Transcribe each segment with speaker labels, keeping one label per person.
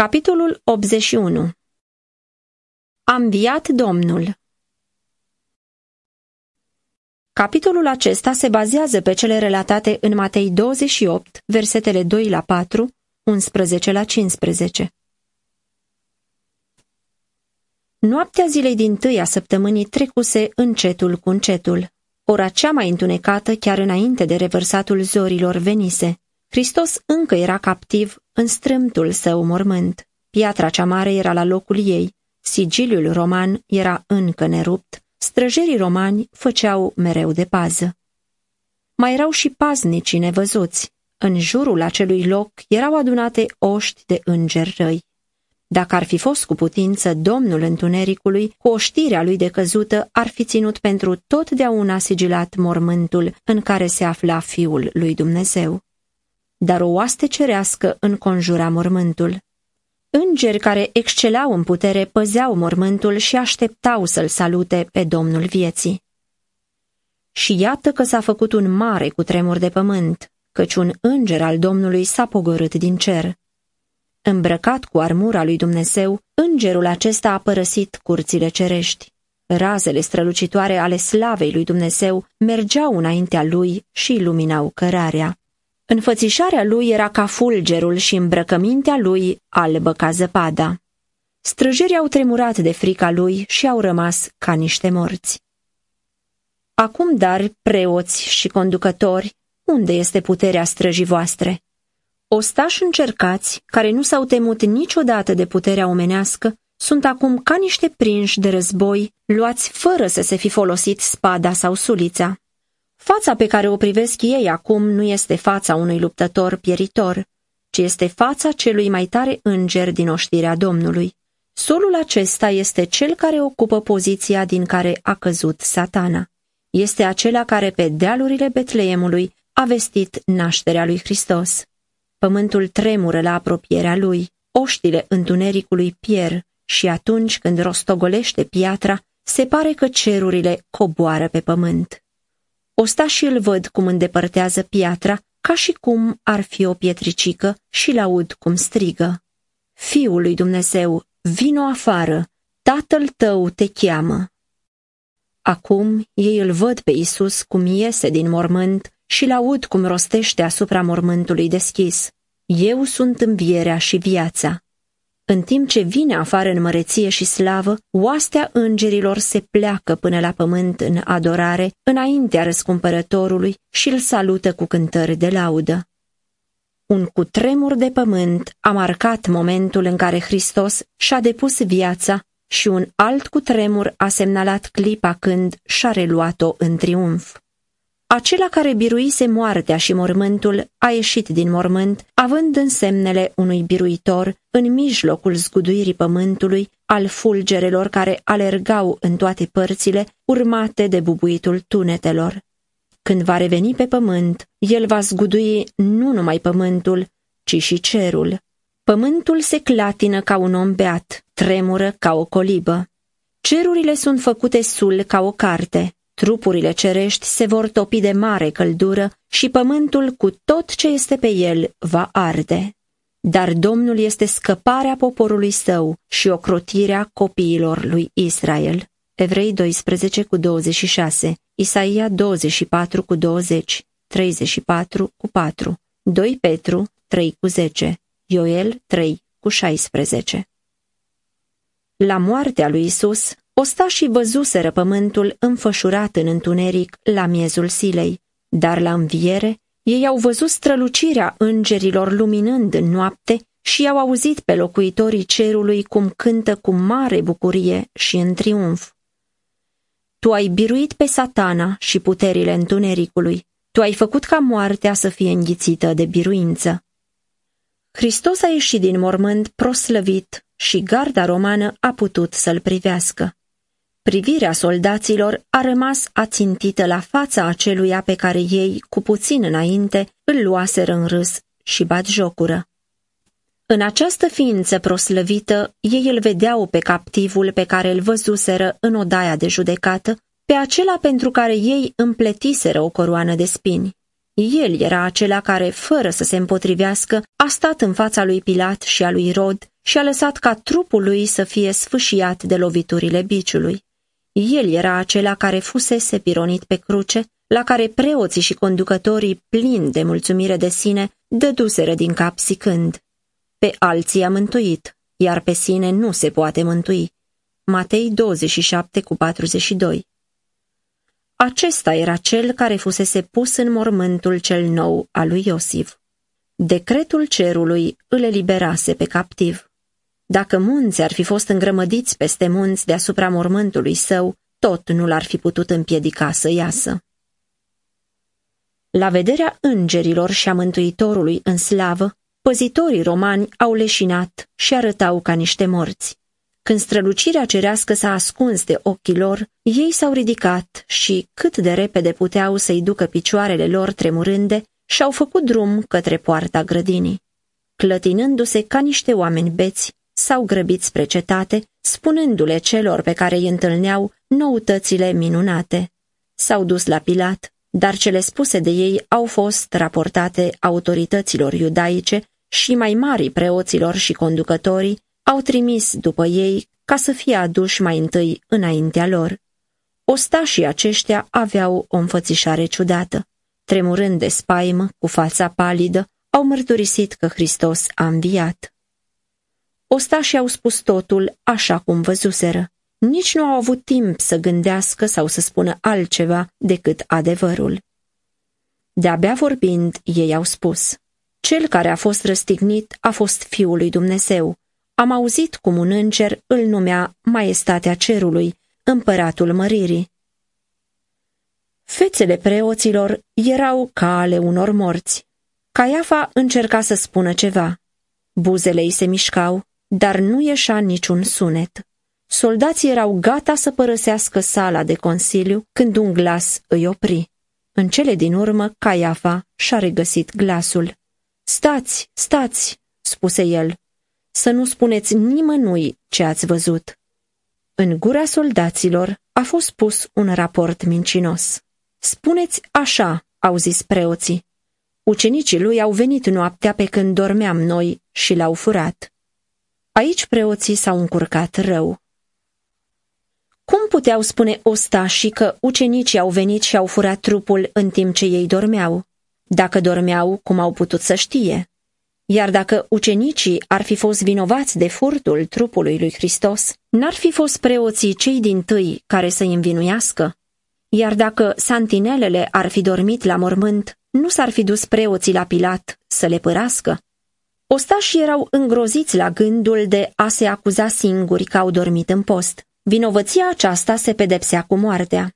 Speaker 1: Capitolul 81 A înviat Domnul Capitolul acesta se bazează pe cele relatate în Matei 28, versetele 2 la 4, 11 la 15. Noaptea zilei din tâi a săptămânii trecuse încetul cu încetul. Ora cea mai întunecată, chiar înainte de revărsatul zorilor, venise. Hristos încă era captiv în strâmtul său mormânt. Piatra cea mare era la locul ei, sigiliul roman era încă nerupt, străjerii romani făceau mereu de pază. Mai erau și paznicii nevăzuți. În jurul acelui loc erau adunate oști de îngeri răi. Dacă ar fi fost cu putință, domnul întunericului, cu oștirea lui de căzută, ar fi ținut pentru totdeauna sigilat mormântul în care se afla fiul lui Dumnezeu. Dar o oaste cerească înconjura mormântul. Îngeri care excelau în putere păzeau mormântul și așteptau să-l salute pe Domnul vieții. Și iată că s-a făcut un mare cutremur de pământ, căci un înger al Domnului s-a pogorât din cer. Îmbrăcat cu armura lui Dumnezeu, îngerul acesta a părăsit curțile cerești. Razele strălucitoare ale slavei lui Dumnezeu mergeau înaintea lui și iluminau cărarea. Înfățișarea lui era ca fulgerul și îmbrăcămintea lui albă ca zăpada. Străjerii au tremurat de frica lui și au rămas ca niște morți. Acum, dar, preoți și conducători, unde este puterea străjii voastre? Ostași încercați, care nu s-au temut niciodată de puterea omenească, sunt acum ca niște prinși de război, luați fără să se fi folosit spada sau sulița. Fața pe care o privesc ei acum nu este fața unui luptător pieritor, ci este fața celui mai tare înger din oștirea Domnului. Solul acesta este cel care ocupă poziția din care a căzut satana. Este acela care pe dealurile Betleemului a vestit nașterea lui Hristos. Pământul tremură la apropierea lui, oștile întunericului pier și atunci când rostogolește piatra, se pare că cerurile coboară pe pământ. Ostașii îl văd cum îndepărtează piatra, ca și cum ar fi o pietricică și l-aud cum strigă. Fiul lui Dumnezeu, vino afară, tatăl tău te cheamă. Acum ei îl văd pe Isus cum iese din mormânt și l-aud cum rostește asupra mormântului deschis. Eu sunt învierea și viața. În timp ce vine afară în măreție și slavă, oastea îngerilor se pleacă până la pământ în adorare, înaintea răscumpărătorului și îl salută cu cântări de laudă. Un cutremur de pământ a marcat momentul în care Hristos și-a depus viața și un alt cutremur a semnalat clipa când și-a reluat-o în triumf. Acela care biruise moartea și mormântul a ieșit din mormânt, având însemnele unui biruitor în mijlocul zguduirii pământului, al fulgerelor care alergau în toate părțile, urmate de bubuitul tunetelor. Când va reveni pe pământ, el va zgudui nu numai pământul, ci și cerul. Pământul se clatină ca un om beat, tremură ca o colibă. Cerurile sunt făcute sul ca o carte, Trupurile cerești se vor topi de mare căldură și pământul cu tot ce este pe el va arde. Dar Domnul este scăparea poporului său și ocrotirea copiilor lui Israel. Evrei 12 cu 26, Isaia 24 cu 20, 34 cu 4, 2 Petru 3 cu 10, Ioel 3 cu 16. La moartea lui Isus, Ostașii văzuseră pământul înfășurat în întuneric la miezul silei, dar la înviere ei au văzut strălucirea îngerilor luminând în noapte și au auzit pe locuitorii cerului cum cântă cu mare bucurie și în triumf. Tu ai biruit pe satana și puterile întunericului, tu ai făcut ca moartea să fie înghițită de biruință. Hristos a ieșit din mormânt proslăvit și garda romană a putut să-l privească. Privirea soldaților a rămas ațintită la fața aceluia pe care ei, cu puțin înainte, îl luaseră în râs și bat jocură. În această ființă proslăvită, ei îl vedeau pe captivul pe care îl văzuseră în odaia de judecată, pe acela pentru care ei împletiseră o coroană de spini. El era acela care, fără să se împotrivească, a stat în fața lui Pilat și a lui Rod și a lăsat ca trupul lui să fie sfâșiat de loviturile biciului. El era acela care fusese pironit pe cruce, la care preoții și conducătorii, plini de mulțumire de sine, dăduseră din cap zicând, Pe alții a mântuit, iar pe sine nu se poate mântui. Matei 27 cu 42 Acesta era cel care fusese pus în mormântul cel nou al lui Iosif. Decretul cerului îl eliberase pe captiv. Dacă munți ar fi fost îngrămădiți peste munți deasupra mormântului său, tot nu l-ar fi putut împiedica să iasă. La vederea îngerilor și a Mântuitorului în slavă, păzitorii romani au leșinat și arătau ca niște morți. Când strălucirea cerească s-a ascuns de ochii lor, ei s-au ridicat și, cât de repede puteau să-i ducă picioarele lor tremurânde, și-au făcut drum către poarta grădinii. Clătinându-se ca niște oameni beți, s-au grăbit spre cetate, spunându-le celor pe care îi întâlneau noutățile minunate. S-au dus la Pilat, dar cele spuse de ei au fost raportate autorităților iudaice și mai mari preoților și conducătorii au trimis după ei ca să fie aduși mai întâi înaintea lor. Ostașii aceștia aveau o înfățișare ciudată. Tremurând de spaimă, cu fața palidă, au mărturisit că Hristos a înviat. Ostașii au spus totul așa cum văzuseră. Nici nu au avut timp să gândească sau să spună altceva decât adevărul. De-abia vorbind, ei au spus, Cel care a fost răstignit a fost Fiul lui Dumnezeu. Am auzit cum un înger îl numea Maestatea Cerului, Împăratul Măririi. Fețele preoților erau ca ale unor morți. Caiafa încerca să spună ceva. Buzele îi se mișcau, dar nu ieșea niciun sunet. Soldații erau gata să părăsească sala de consiliu când un glas îi opri. În cele din urmă, Caiafa și-a regăsit glasul. Stați, stați, spuse el, să nu spuneți nimănui ce ați văzut. În gura soldaților a fost pus un raport mincinos. Spuneți așa, au zis preoții. Ucenicii lui au venit noaptea pe când dormeam noi și l-au furat. Aici preoții s-au încurcat rău. Cum puteau spune ostașii că ucenicii au venit și au furat trupul în timp ce ei dormeau? Dacă dormeau, cum au putut să știe? Iar dacă ucenicii ar fi fost vinovați de furtul trupului lui Hristos, n-ar fi fost preoții cei din tâi care să-i învinuiască? Iar dacă santinelele ar fi dormit la mormânt, nu s-ar fi dus preoții la Pilat să le părască? Ostașii erau îngroziți la gândul de a se acuza singuri că au dormit în post. Vinovăția aceasta se pedepsea cu moartea.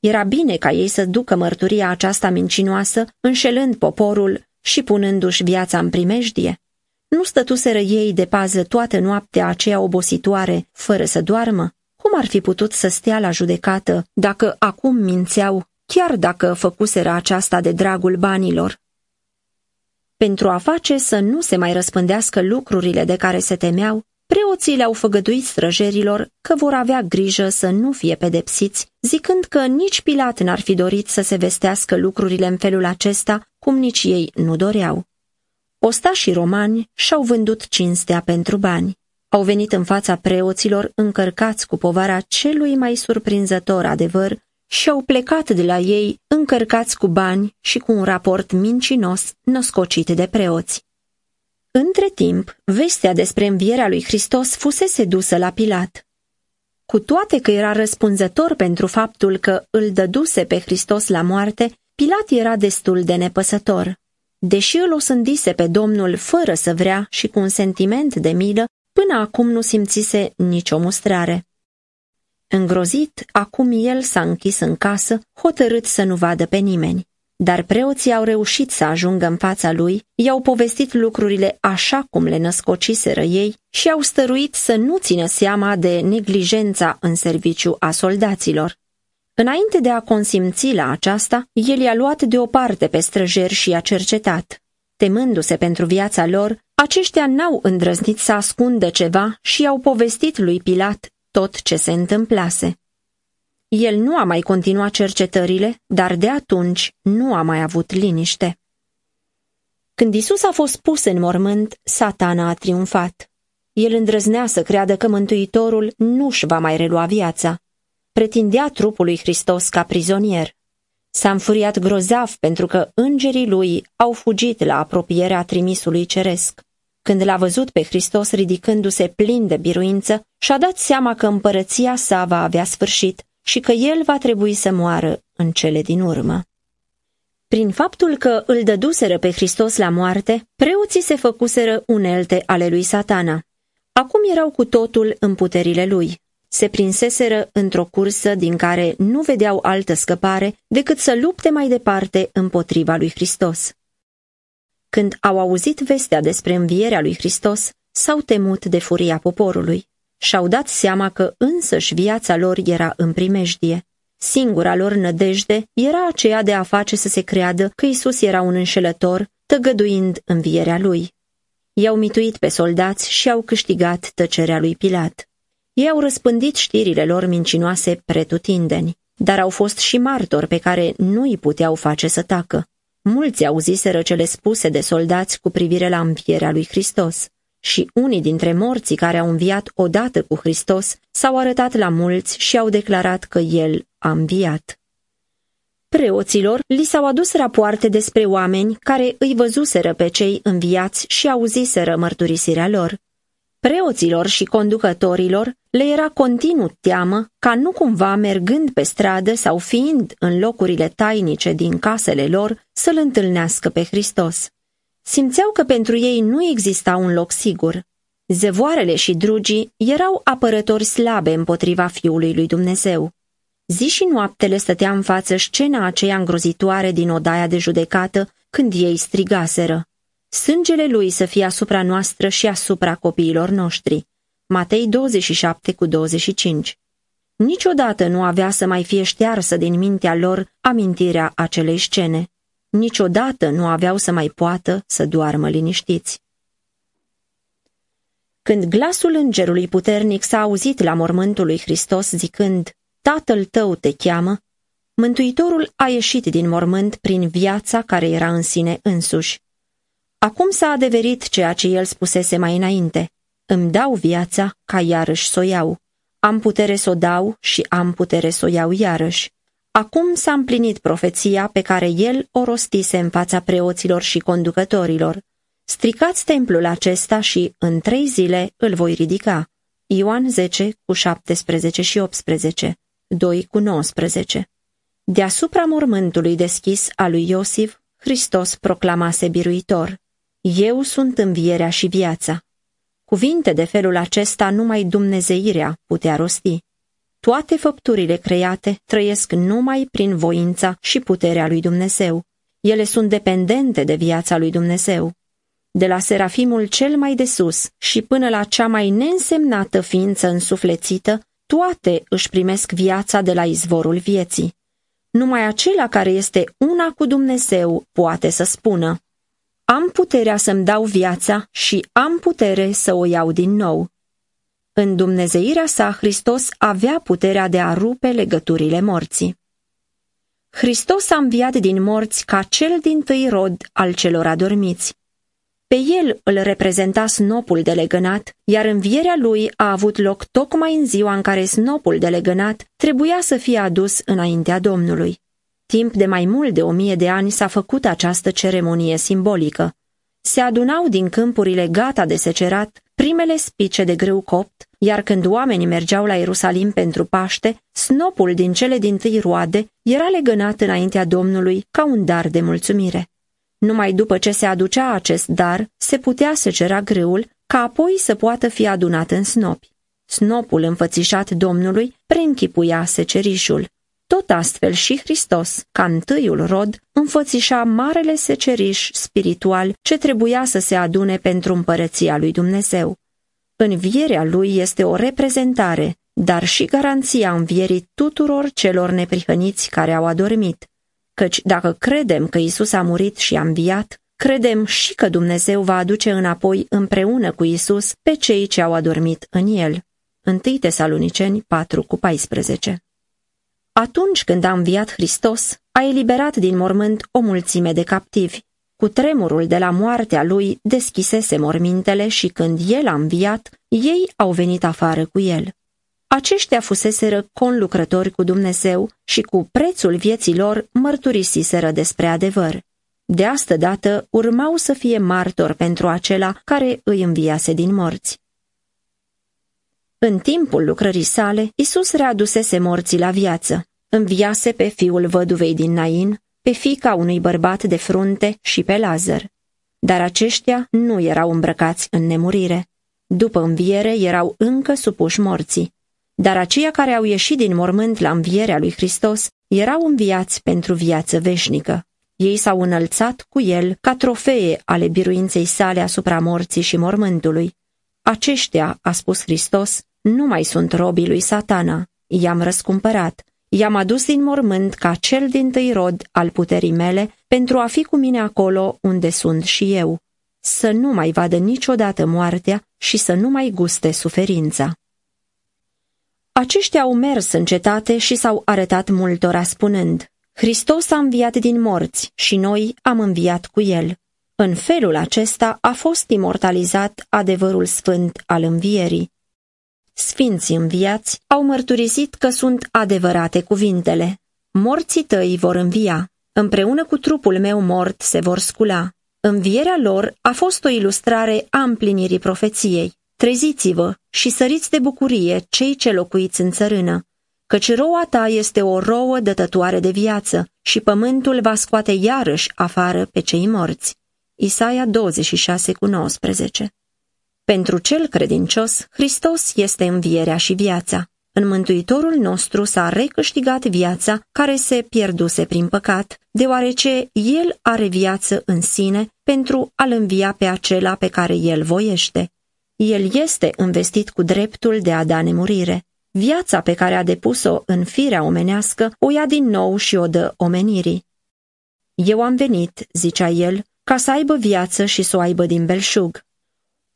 Speaker 1: Era bine ca ei să ducă mărturia aceasta mincinoasă, înșelând poporul și punându-și viața în primejdie. Nu stătuseră ei de pază toată noaptea aceea obositoare, fără să doarmă? Cum ar fi putut să stea la judecată dacă acum mințeau, chiar dacă făcuseră aceasta de dragul banilor? Pentru a face să nu se mai răspândească lucrurile de care se temeau, preoții le-au făgăduit străjerilor că vor avea grijă să nu fie pedepsiți, zicând că nici Pilat n-ar fi dorit să se vestească lucrurile în felul acesta, cum nici ei nu doreau. Ostașii romani și-au vândut cinstea pentru bani au venit în fața preoților încărcați cu povara celui mai surprinzător adevăr și au plecat de la ei încărcați cu bani și cu un raport mincinos născocit de preoți. Între timp, vestea despre învierea lui Hristos fusese dusă la Pilat. Cu toate că era răspunzător pentru faptul că îl dăduse pe Hristos la moarte, Pilat era destul de nepăsător. Deși îl osândise pe Domnul fără să vrea și cu un sentiment de milă, Până acum nu simțise nicio mustrare. Îngrozit, acum el s-a închis în casă, hotărât să nu vadă pe nimeni. Dar preoții au reușit să ajungă în fața lui, i-au povestit lucrurile așa cum le născociseră ei și au stăruit să nu țină seama de neglijența în serviciu a soldaților. Înainte de a consimți la aceasta, el i-a luat deoparte pe străjeri și i-a cercetat. Temându-se pentru viața lor, aceștia n-au îndrăznit să ascundă ceva și i-au povestit lui Pilat tot ce se întâmplase. El nu a mai continuat cercetările, dar de atunci nu a mai avut liniște. Când Isus a fost pus în mormânt, satana a triumfat. El îndrăznea să creadă că Mântuitorul nu-și va mai relua viața. Pretindea trupul lui Hristos ca prizonier. S-a înfuriat grozav pentru că îngerii lui au fugit la apropierea trimisului ceresc. Când l-a văzut pe Hristos ridicându-se plin de biruință, și-a dat seama că împărăția sa va avea sfârșit și că el va trebui să moară în cele din urmă. Prin faptul că îl dăduseră pe Hristos la moarte, preoții se făcuseră unelte ale lui satana. Acum erau cu totul în puterile lui. Se prinseseră într-o cursă din care nu vedeau altă scăpare decât să lupte mai departe împotriva lui Hristos. Când au auzit vestea despre învierea lui Hristos, s-au temut de furia poporului. Și-au dat seama că însăși viața lor era în primejdie. Singura lor nădejde era aceea de a face să se creadă că Isus era un înșelător, tăgăduind învierea lui. I-au mituit pe soldați și au câștigat tăcerea lui Pilat. Ei au răspândit știrile lor mincinoase pretutindeni, dar au fost și martori pe care nu îi puteau face să tacă. Mulți auziseră cele spuse de soldați cu privire la învierea lui Hristos și unii dintre morții care au înviat odată cu Hristos s-au arătat la mulți și au declarat că El a înviat. Preoților li s-au adus rapoarte despre oameni care îi văzuseră pe cei înviați și auziseră mărturisirea lor. Preoților și conducătorilor le era continuu teamă ca nu cumva mergând pe stradă sau fiind în locurile tainice din casele lor să-L întâlnească pe Hristos. Simțeau că pentru ei nu exista un loc sigur. Zevoarele și drugii erau apărători slabe împotriva Fiului lui Dumnezeu. Zi și noapte le stătea în față scena aceea îngrozitoare din odaia de judecată când ei strigaseră. Sângele lui să fie asupra noastră și asupra copiilor noștri. Matei 27 cu 25 Niciodată nu avea să mai fie ștearsă din mintea lor amintirea acelei scene. Niciodată nu aveau să mai poată să doarmă liniștiți. Când glasul îngerului puternic s-a auzit la mormântul lui Hristos zicând, Tatăl tău te cheamă, Mântuitorul a ieșit din mormânt prin viața care era în sine însuși. Acum s-a adeverit ceea ce el spusese mai înainte. Îmi dau viața ca iarăși să o iau. Am putere să o dau și am putere să o iau iarăși. Acum s-a împlinit profeția pe care el o rostise în fața preoților și conducătorilor. Stricați templul acesta și în trei zile îl voi ridica. Ioan 10 cu 17 și 18, 2 cu 19. Deasupra mormântului deschis al lui Iosif, Hristos proclamase biruitor. Eu sunt învierea și viața. Cuvinte de felul acesta numai Dumnezeirea putea rosti. Toate făpturile create trăiesc numai prin voința și puterea lui Dumnezeu. Ele sunt dependente de viața lui Dumnezeu. De la serafimul cel mai de sus și până la cea mai neînsemnată ființă însuflețită, toate își primesc viața de la izvorul vieții. Numai acela care este una cu Dumnezeu poate să spună, am puterea să-mi dau viața și am putere să o iau din nou. În dumnezeirea sa, Hristos avea puterea de a rupe legăturile morții. Hristos a înviat din morți ca cel din tâi rod al celor adormiți. Pe el îl reprezenta snopul de legănat, iar învierea lui a avut loc tocmai în ziua în care snopul de legănat trebuia să fie adus înaintea Domnului. Timp de mai mult de o mie de ani s-a făcut această ceremonie simbolică. Se adunau din câmpurile gata de secerat primele spice de grâu copt, iar când oamenii mergeau la Ierusalim pentru Paște, snopul din cele din tâi roade era legănat înaintea Domnului ca un dar de mulțumire. Numai după ce se aducea acest dar, se putea secera grâul, ca apoi să poată fi adunat în snopi. Snopul înfățișat Domnului preînchipuia secerișul. Tot astfel și Hristos, ca întâiul rod, înfățișa marele seceriș spiritual ce trebuia să se adune pentru împărăția lui Dumnezeu. Învierea lui este o reprezentare, dar și garanția învierii tuturor celor neprihăniți care au adormit. Căci dacă credem că Isus a murit și a înviat, credem și că Dumnezeu va aduce înapoi împreună cu Isus pe cei ce au adormit în el. 1 Tesaloniceni 4 cu 14 Atunci când a înviat Hristos, a eliberat din mormânt o mulțime de captivi. cu tremurul de la moartea lui deschisese mormintele și când el a înviat, ei au venit afară cu el. Aceștia fuseseră conlucrători cu Dumnezeu și cu prețul vieții lor mărturisiseră despre adevăr. De astă dată urmau să fie martori pentru acela care îi înviase din morți. În timpul lucrării sale, Isus readusese morții la viață. Înviase pe fiul văduvei din Nain, pe fica unui bărbat de frunte și pe Lazar. Dar aceștia nu erau îmbrăcați în nemurire. După înviere erau încă supuși morții. Dar aceia care au ieșit din mormânt la învierea lui Hristos erau înviați pentru viață veșnică. Ei s-au înălțat cu el ca trofee ale biruinței sale asupra morții și mormântului. Aceștia, a spus Hristos, nu mai sunt robii lui satana. I-am răscumpărat. I-am adus din mormânt ca cel din tâi rod al puterii mele pentru a fi cu mine acolo unde sunt și eu. Să nu mai vadă niciodată moartea și să nu mai guste suferința. Aceștia au mers în cetate și s-au arătat multora spunând, Hristos a înviat din morți și noi am înviat cu el. În felul acesta a fost imortalizat adevărul sfânt al învierii. Sfinții înviați au mărturisit că sunt adevărate cuvintele. Morții tăi vor învia, împreună cu trupul meu mort se vor scula. Învierea lor a fost o ilustrare a împlinirii profeției. Treziți-vă și săriți de bucurie cei ce locuiți în țărână, căci roa ta este o rouă dătătoare de viață și pământul va scoate iarăși afară pe cei morți. Isaia 26 cu 19 Pentru cel credincios, Hristos este învierea și viața. În Mântuitorul nostru s-a recâștigat viața care se pierduse prin păcat, deoarece El are viață în sine pentru a-L învia pe acela pe care El voiește. El este investit cu dreptul de a da nemurire. Viața pe care a depus-o în firea omenească o ia din nou și o dă omenirii. Eu am venit, zicea el, ca să aibă viață și să o aibă din belșug.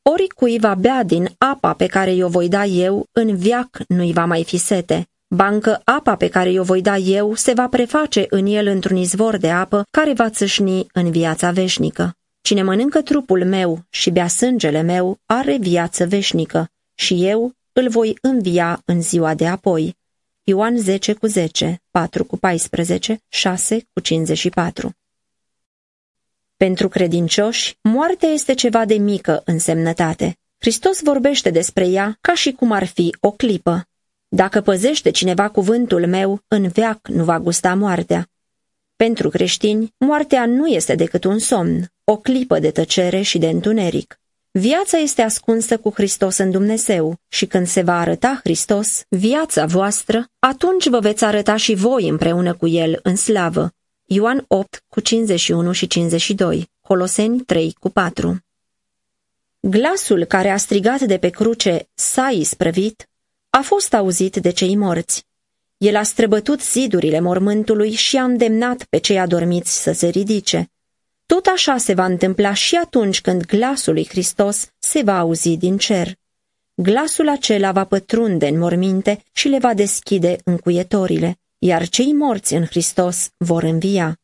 Speaker 1: Oricui va bea din apa pe care i-o voi da eu, în viac nu-i va mai fi sete. Bancă apa pe care i-o voi da eu se va preface în el într-un izvor de apă care va țâșni în viața veșnică. Cine mănâncă trupul meu și bea sângele meu are viață veșnică și eu îl voi învia în ziua de apoi. Ioan 10 cu 10, 4 cu 14, 6 cu 54 Pentru credincioși, moartea este ceva de mică însemnătate. Hristos vorbește despre ea ca și cum ar fi o clipă. Dacă păzește cineva cuvântul meu, în veac nu va gusta moartea. Pentru creștini, moartea nu este decât un somn, o clipă de tăcere și de întuneric. Viața este ascunsă cu Hristos în Dumnezeu și când se va arăta Hristos, viața voastră, atunci vă veți arăta și voi împreună cu El în slavă. Ioan 8 cu 51 și 52, Coloseni 3 cu 4 Glasul care a strigat de pe cruce, s-a isprăvit, a fost auzit de cei morți. El a străbătut zidurile mormântului și a îndemnat pe cei adormiți să se ridice. Tot așa se va întâmpla și atunci când glasul lui Hristos se va auzi din cer. Glasul acela va pătrunde în morminte și le va deschide încuietorile, iar cei morți în Hristos vor învia.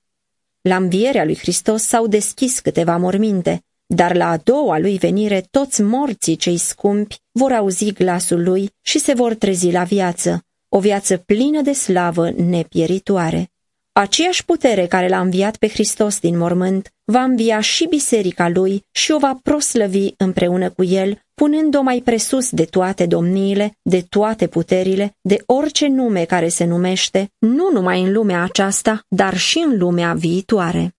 Speaker 1: La învierea lui Hristos s-au deschis câteva morminte, dar la a doua lui venire toți morții cei scumpi vor auzi glasul lui și se vor trezi la viață, o viață plină de slavă nepieritoare. Aceeași putere care l-a înviat pe Hristos din mormânt va învia și biserica lui și o va proslăvi împreună cu el, punând-o mai presus de toate domniile, de toate puterile, de orice nume care se numește, nu numai în lumea aceasta, dar și în lumea viitoare.